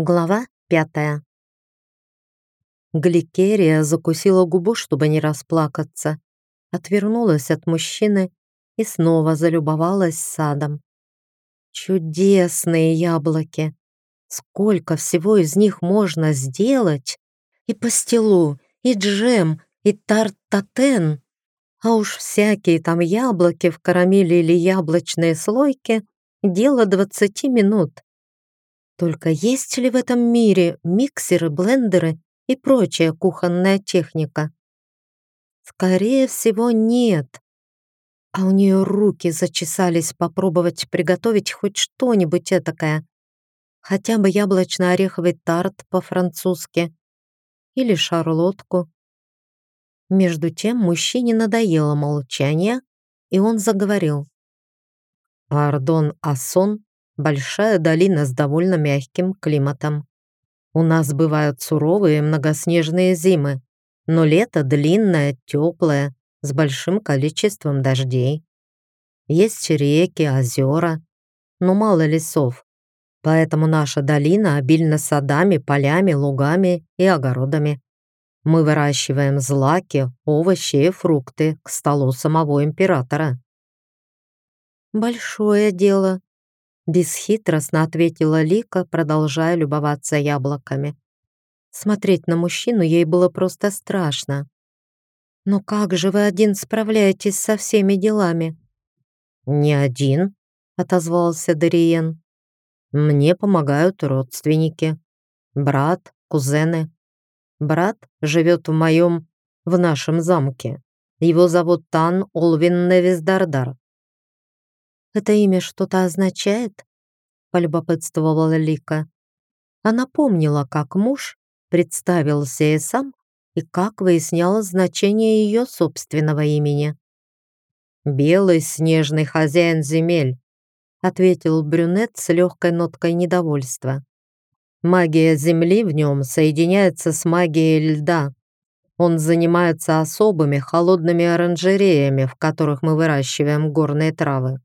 Глава пятая. Гликерия закусила губу, чтобы не расплакаться, отвернулась от мужчины и снова залюбовалась садом. Чудесные яблоки! Сколько всего из них можно сделать? И пастилу, и джем, и тарт-татен. А уж всякие там яблоки в карамели или яблочные слойки — дело двадцати минут. Только есть ли в этом мире миксеры, блендеры и прочая кухонная техника? Скорее всего, нет. А у нее руки зачесались попробовать приготовить хоть что-нибудь этакое. Хотя бы яблочно-ореховый тарт по-французски или шарлотку. Между тем мужчине надоело молчание, и он заговорил. Ардон Асон большая долина с довольно мягким климатом. У нас бывают суровые многоснежные зимы, но лето длинное, теплое, с большим количеством дождей. Есть реки, озера, но мало лесов, поэтому наша долина обильна садами, полями, лугами и огородами. Мы выращиваем злаки, овощи и фрукты к столу самого императора. «Большое дело», Бесхитростно ответила Лика, продолжая любоваться яблоками. Смотреть на мужчину ей было просто страшно. «Но как же вы один справляетесь со всеми делами?» «Не один», — отозвался Дариен. «Мне помогают родственники. Брат, кузены. Брат живет в моем, в нашем замке. Его зовут Тан Олвин Невиздардар. «Это имя что-то означает?» — полюбопытствовала Лика. Она помнила, как муж представился и сам, и как выясняла значение ее собственного имени. «Белый снежный хозяин земель», — ответил брюнет с легкой ноткой недовольства. «Магия земли в нем соединяется с магией льда. Он занимается особыми холодными оранжереями, в которых мы выращиваем горные травы.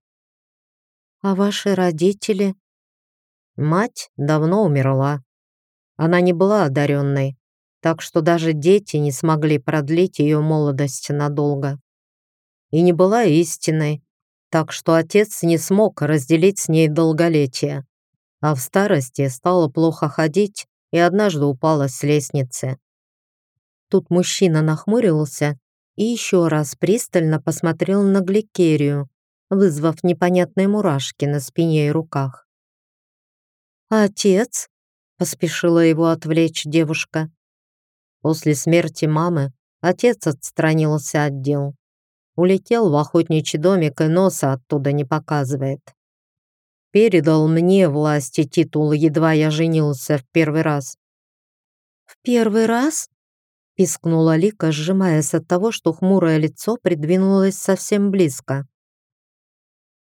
А ваши родители? Мать давно умерла. Она не была одаренной, так что даже дети не смогли продлить ее молодость надолго. И не была истинной, так что отец не смог разделить с ней долголетие, а в старости стала плохо ходить и однажды упала с лестницы. Тут мужчина нахмурился и еще раз пристально посмотрел на Гликерию, вызвав непонятные мурашки на спине и руках. «А отец?» — поспешила его отвлечь девушка. После смерти мамы отец отстранился от дел. Улетел в охотничий домик и носа оттуда не показывает. Передал мне власть и титул, едва я женился в первый раз. «В первый раз?» — пискнула Лика, сжимаясь от того, что хмурое лицо придвинулось совсем близко.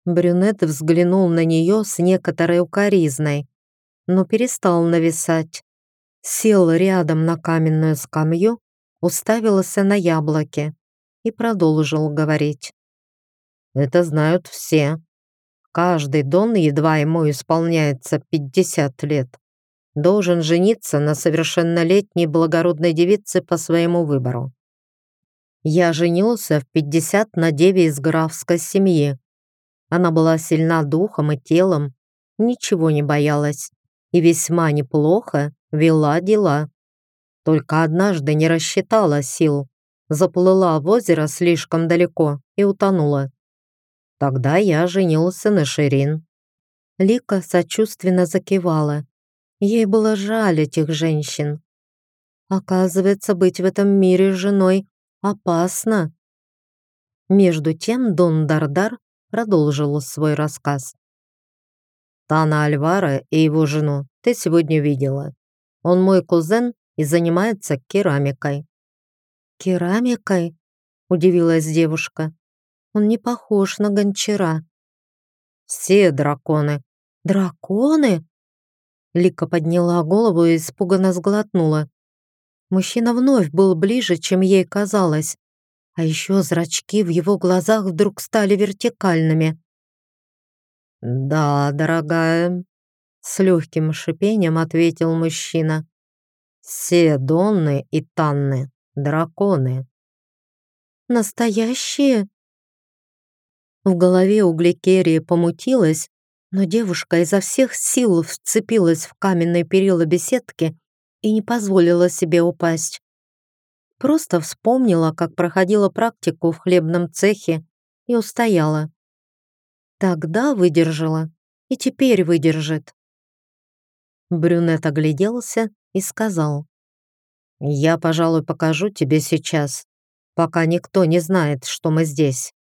Брюнет взглянул на нее с некоторой укоризной, но перестал нависать. Сел рядом на каменную скамью, уставился на яблоки и продолжил говорить. «Это знают все. Каждый дон, едва ему исполняется 50 лет, должен жениться на совершеннолетней благородной девице по своему выбору. Я женился в 50 на деве из графской семьи, она была сильна духом и телом, ничего не боялась и весьма неплохо вела дела. Только однажды не рассчитала сил, заплыла в озеро слишком далеко и утонула. Тогда я женился на Ширин. Лика сочувственно закивала. Ей было жаль этих женщин. Оказывается, быть в этом мире женой опасно. Между тем Дон Дардар продолжил свой рассказ. «Тана Альвара и его жену ты сегодня видела. Он мой кузен и занимается керамикой». «Керамикой?» — удивилась девушка. «Он не похож на гончара». «Все драконы». «Драконы?» Лика подняла голову и испуганно сглотнула. Мужчина вновь был ближе, чем ей казалось. А еще зрачки в его глазах вдруг стали вертикальными. «Да, дорогая», — С легким шипением ответил мужчина. Все Донны и Танны — драконы. Настоящие? В голове у Гликерии помутилось, но девушка изо всех сил вцепилась в каменные перила беседки и не позволила себе упасть. Просто вспомнила, как проходила практику в хлебном цехе и устояла. Тогда выдержала и теперь выдержит. Брюнет огляделся и сказал. «Я, пожалуй, покажу тебе сейчас, пока никто не знает, что мы здесь».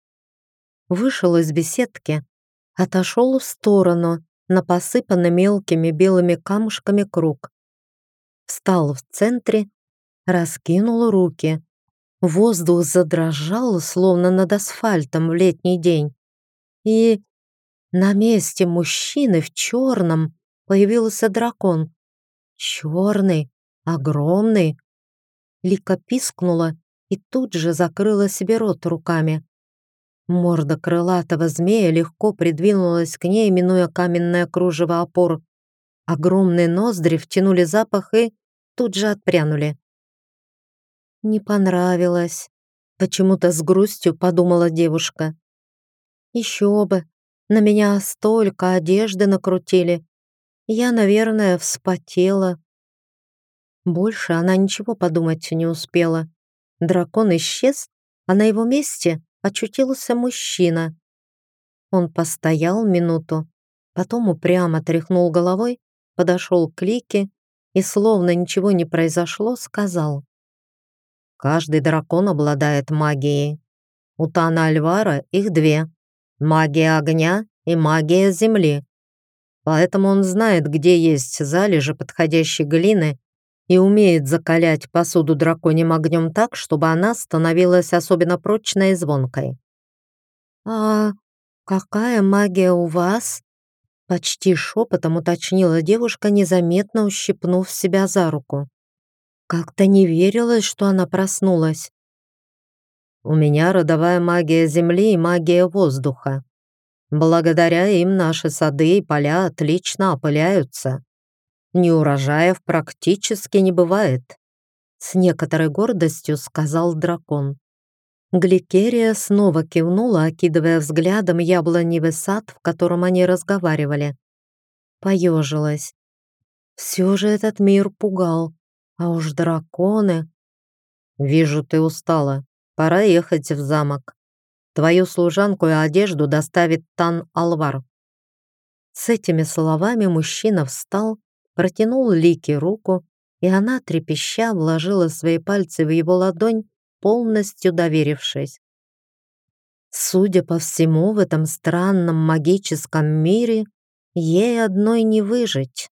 Вышел из беседки, отошел в сторону на посыпанный мелкими белыми камушками круг. Встал в центре, раскинул руки. Воздух задрожал, словно над асфальтом в летний день. И на месте мужчины в черном появился дракон. Черный, огромный. Лика пискнула и тут же закрыла себе рот руками. Морда крылатого змея легко придвинулась к ней, минуя каменное кружево опор. Огромные ноздри втянули запах и тут же отпрянули. Не понравилось. Почему-то с грустью подумала девушка. Еще бы, на меня столько одежды накрутили. Я, наверное, вспотела. Больше она ничего подумать не успела. Дракон исчез, а на его месте очутился мужчина. Он постоял минуту, потом упрямо тряхнул головой, подошел к Лике и, словно ничего не произошло, сказал. «Каждый дракон обладает магией. У Тана Альвара их две. Магия огня и магия земли. Поэтому он знает, где есть залежи подходящей глины и умеет закалять посуду драконьим огнем так, чтобы она становилась особенно прочной и звонкой. «А какая магия у вас?» Почти шепотом уточнила девушка, незаметно ущипнув себя за руку. Как-то не верилось, что она проснулась. «У меня родовая магия земли и магия воздуха. Благодаря им наши сады и поля отлично опыляются», неурожаев практически не бывает», с некоторой гордостью сказал дракон. Гликерия снова кивнула, окидывая взглядом яблоневый сад, в котором они разговаривали. Поежилась. Все же этот мир пугал, а уж драконы... «Вижу, ты устала. Пора ехать в замок. Твою служанку и одежду доставит Тан Алвар». С этими словами мужчина встал протянул Лике руку, и она, трепеща, вложила свои пальцы в его ладонь, полностью доверившись. Судя по всему, в этом странном магическом мире ей одной не выжить.